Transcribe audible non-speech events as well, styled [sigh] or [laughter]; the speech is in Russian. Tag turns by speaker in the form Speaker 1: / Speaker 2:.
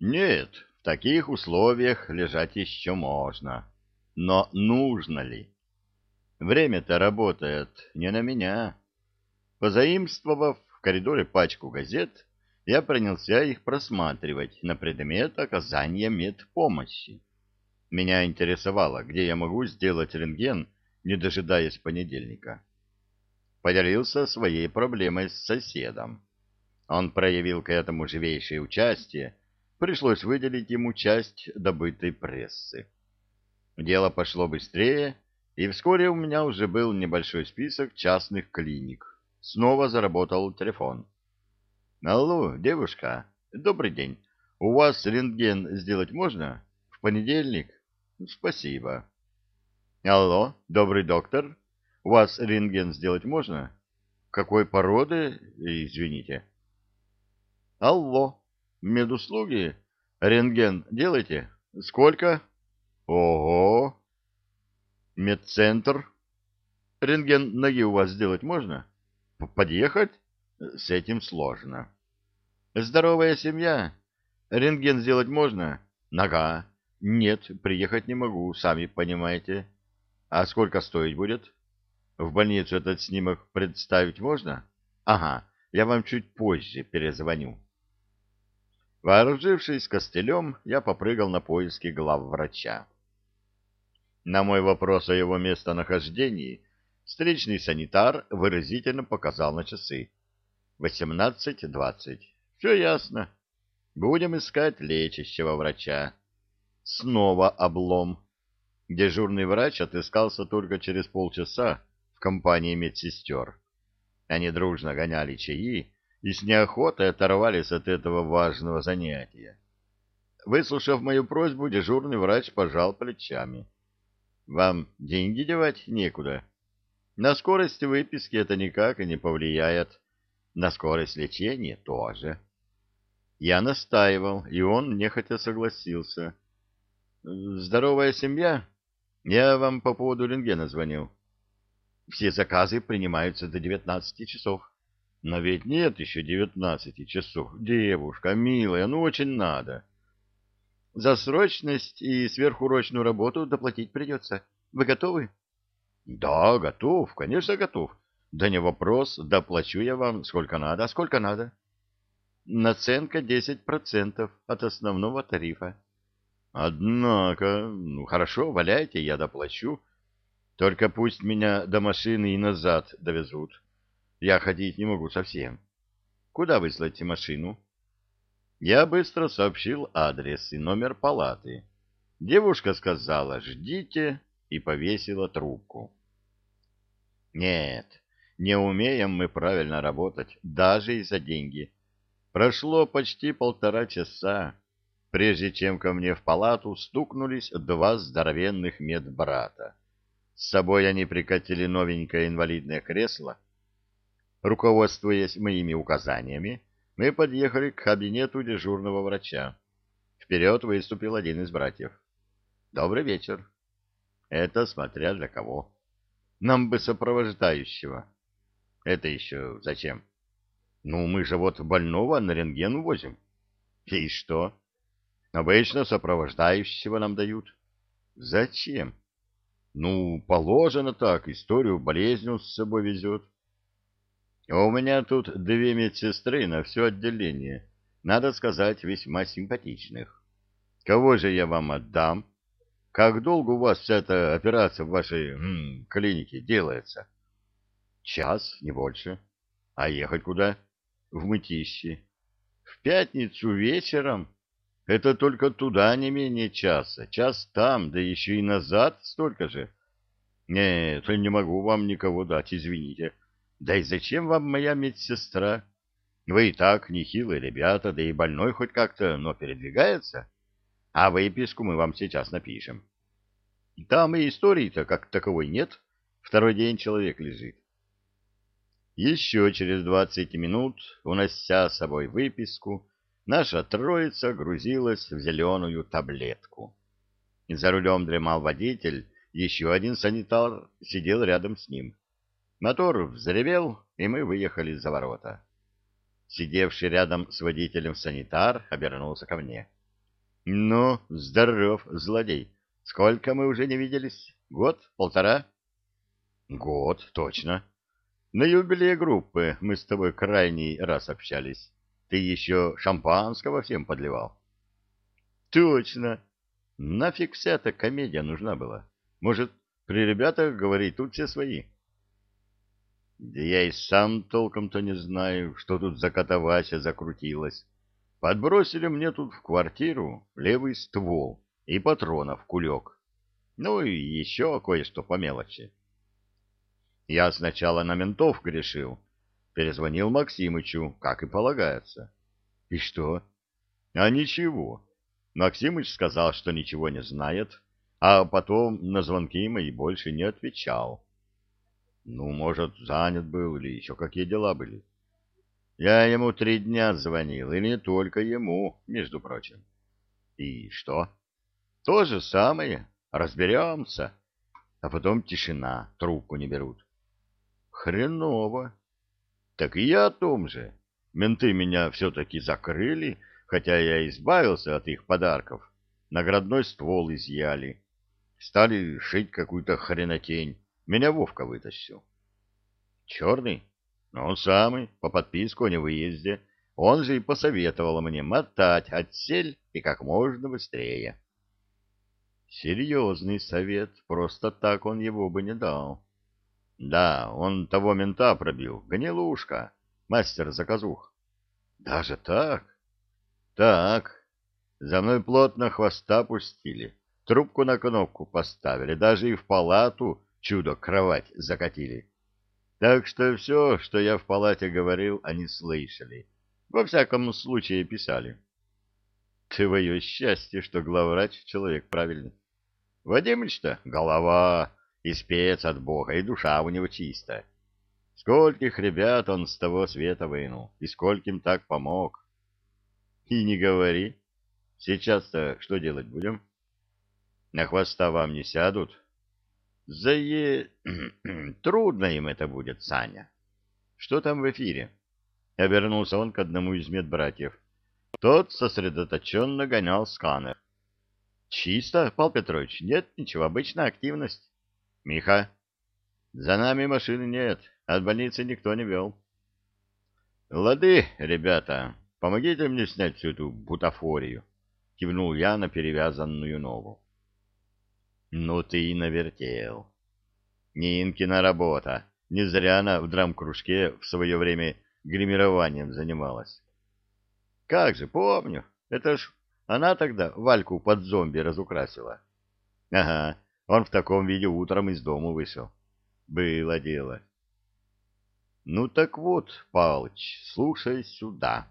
Speaker 1: Нет, в таких условиях лежать еще можно. Но нужно ли? Время-то работает не на меня. Позаимствовав в коридоре пачку газет, я принялся их просматривать на предмет оказания медпомощи. Меня интересовало, где я могу сделать рентген, не дожидаясь понедельника. Поделился своей проблемой с соседом. Он проявил к этому живейшее участие, пришлось выделить ему часть добытой прессы. Дело пошло быстрее, и вскоре у меня уже был небольшой список частных клиник. Снова заработал телефон. «Алло, девушка, добрый день. У вас рентген сделать можно? В понедельник? Спасибо». «Алло, добрый доктор. У вас рентген сделать можно? Какой породы? Извините». «Алло, медуслуги? Рентген делаете? Сколько?» «Ого! Медцентр. Рентген ноги у вас сделать можно? Подъехать? С этим сложно. Здоровая семья. Рентген сделать можно? Нога. Нет, приехать не могу, сами понимаете. А сколько стоить будет? В больницу этот снимок представить можно? Ага, я вам чуть позже перезвоню. Вооружившись костылем, я попрыгал на поиски главврача. На мой вопрос о его местонахождении встречный санитар выразительно показал на часы. Восемнадцать двадцать. Все ясно. Будем искать лечащего врача. Снова облом. Дежурный врач отыскался только через полчаса в компании медсестер. Они дружно гоняли чаи и с неохотой оторвались от этого важного занятия. Выслушав мою просьбу, дежурный врач пожал плечами. Вам деньги девать некуда. На скорость выписки это никак и не повлияет. На скорость лечения тоже. Я настаивал, и он нехотя согласился. Здоровая семья? Я вам по поводу рентгена звонил. Все заказы принимаются до девятнадцати часов. Но ведь нет еще девятнадцати часов. Девушка, милая, ну очень надо. За срочность и сверхурочную работу доплатить придется. Вы готовы? Да, готов, конечно, готов. Да не вопрос, доплачу я вам сколько надо. А сколько надо? Наценка 10% от основного тарифа. Однако, ну хорошо, валяйте, я доплачу. Только пусть меня до машины и назад довезут. Я ходить не могу совсем. Куда выслать машину? Я быстро сообщил адрес и номер палаты. Девушка сказала «ждите» и повесила трубку. Нет, не умеем мы правильно работать, даже и за деньги. Прошло почти полтора часа, прежде чем ко мне в палату стукнулись два здоровенных медбрата. С собой они прикатили новенькое инвалидное кресло. Руководствуясь моими указаниями, мы подъехали к кабинету дежурного врача. Вперед выступил один из братьев. «Добрый вечер». «Это смотря для кого. Нам бы сопровождающего». «Это еще зачем?» «Ну, мы же вот больного на рентген возим». «И что?» «Обычно сопровождающего нам дают». «Зачем?» «Ну, положено так, историю болезни он с собой везет». У меня тут две медсестры на все отделение, надо сказать, весьма симпатичных. Кого же я вам отдам? Как долго у вас вся эта операция в вашей м, клинике делается? Час, не больше. А ехать куда? В Мытищи. В пятницу вечером? Это только туда не менее часа. Час там, да еще и назад столько же. Нет, не могу вам никого дать, извините. — да и зачем вам моя медсестра? Вы и так нехилые ребята, да и больной хоть как-то, но передвигается. А выписку мы вам сейчас напишем. Там и истории-то как таковой нет. Второй день человек лежит. Еще через двадцать минут, унося с собой выписку, наша троица грузилась в зеленую таблетку. За рулем дремал водитель, еще один санитар сидел рядом с ним. Мотор взревел, и мы выехали за ворота. Сидевший рядом с водителем санитар обернулся ко мне. Ну, здоров, злодей. Сколько мы уже не виделись? Год? Полтора? Год, точно. На юбилее группы мы с тобой крайний раз общались. Ты еще шампанского всем подливал. Точно. Нафиг вся эта комедия нужна была? Может, при ребятах, говорить тут все свои? Да я и сам толком-то не знаю, что тут за катавася закрутилась. Подбросили мне тут в квартиру левый ствол и патронов кулек. Ну и еще кое-что по мелочи. Я сначала на ментов грешил. Перезвонил Максимычу, как и полагается. И что? А ничего. Максимыч сказал, что ничего не знает, а потом на звонки мои больше не отвечал. Ну, может, занят был или еще какие дела были. Я ему три дня звонил, и не только ему, между прочим. И что? То же самое. Разберемся. А потом тишина, трубку не берут. Хреново. Так и я о том же. Менты меня все-таки закрыли, хотя я избавился от их подарков. Наградной ствол изъяли. Стали шить какую-то хренотень. Меня Вовка вытащил. Черный? Ну, он самый, по подписку о невыезде. Он же и посоветовал мне мотать отсель и как можно быстрее. Серьезный совет, просто так он его бы не дал. Да, он того мента пробил, гнилушка, мастер заказух. Даже так? Так. За мной плотно хвоста пустили, трубку на кнопку поставили, даже и в палату чудо-кровать закатили. Так что все, что я в палате говорил, они слышали. Во всяком случае писали. Твое счастье, что главврач человек правильный. Вадимыч-то голова, и спец от Бога, и душа у него чистая. Скольких ребят он с того света вынул, и скольким так помог. И не говори. Сейчас-то что делать будем? На хвоста вам не сядут? Зае... [clears throat] Трудно им это будет, Саня. Что там в эфире? Обернулся он к одному из медбратьев. Тот сосредоточенно гонял сканер. Чисто, Павел Петрович, нет ничего, обычная активность. Миха, за нами машины нет, от больницы никто не вел. Лады, ребята, помогите мне снять всю эту бутафорию, кивнул я на перевязанную ногу. Ну ты и навертел. Нинкина работа. Не зря она в драм-кружке в свое время гримированием занималась. Как же, помню. Это ж она тогда Вальку под зомби разукрасила. Ага, он в таком виде утром из дома вышел. Было дело. Ну так вот, Палыч, слушай сюда.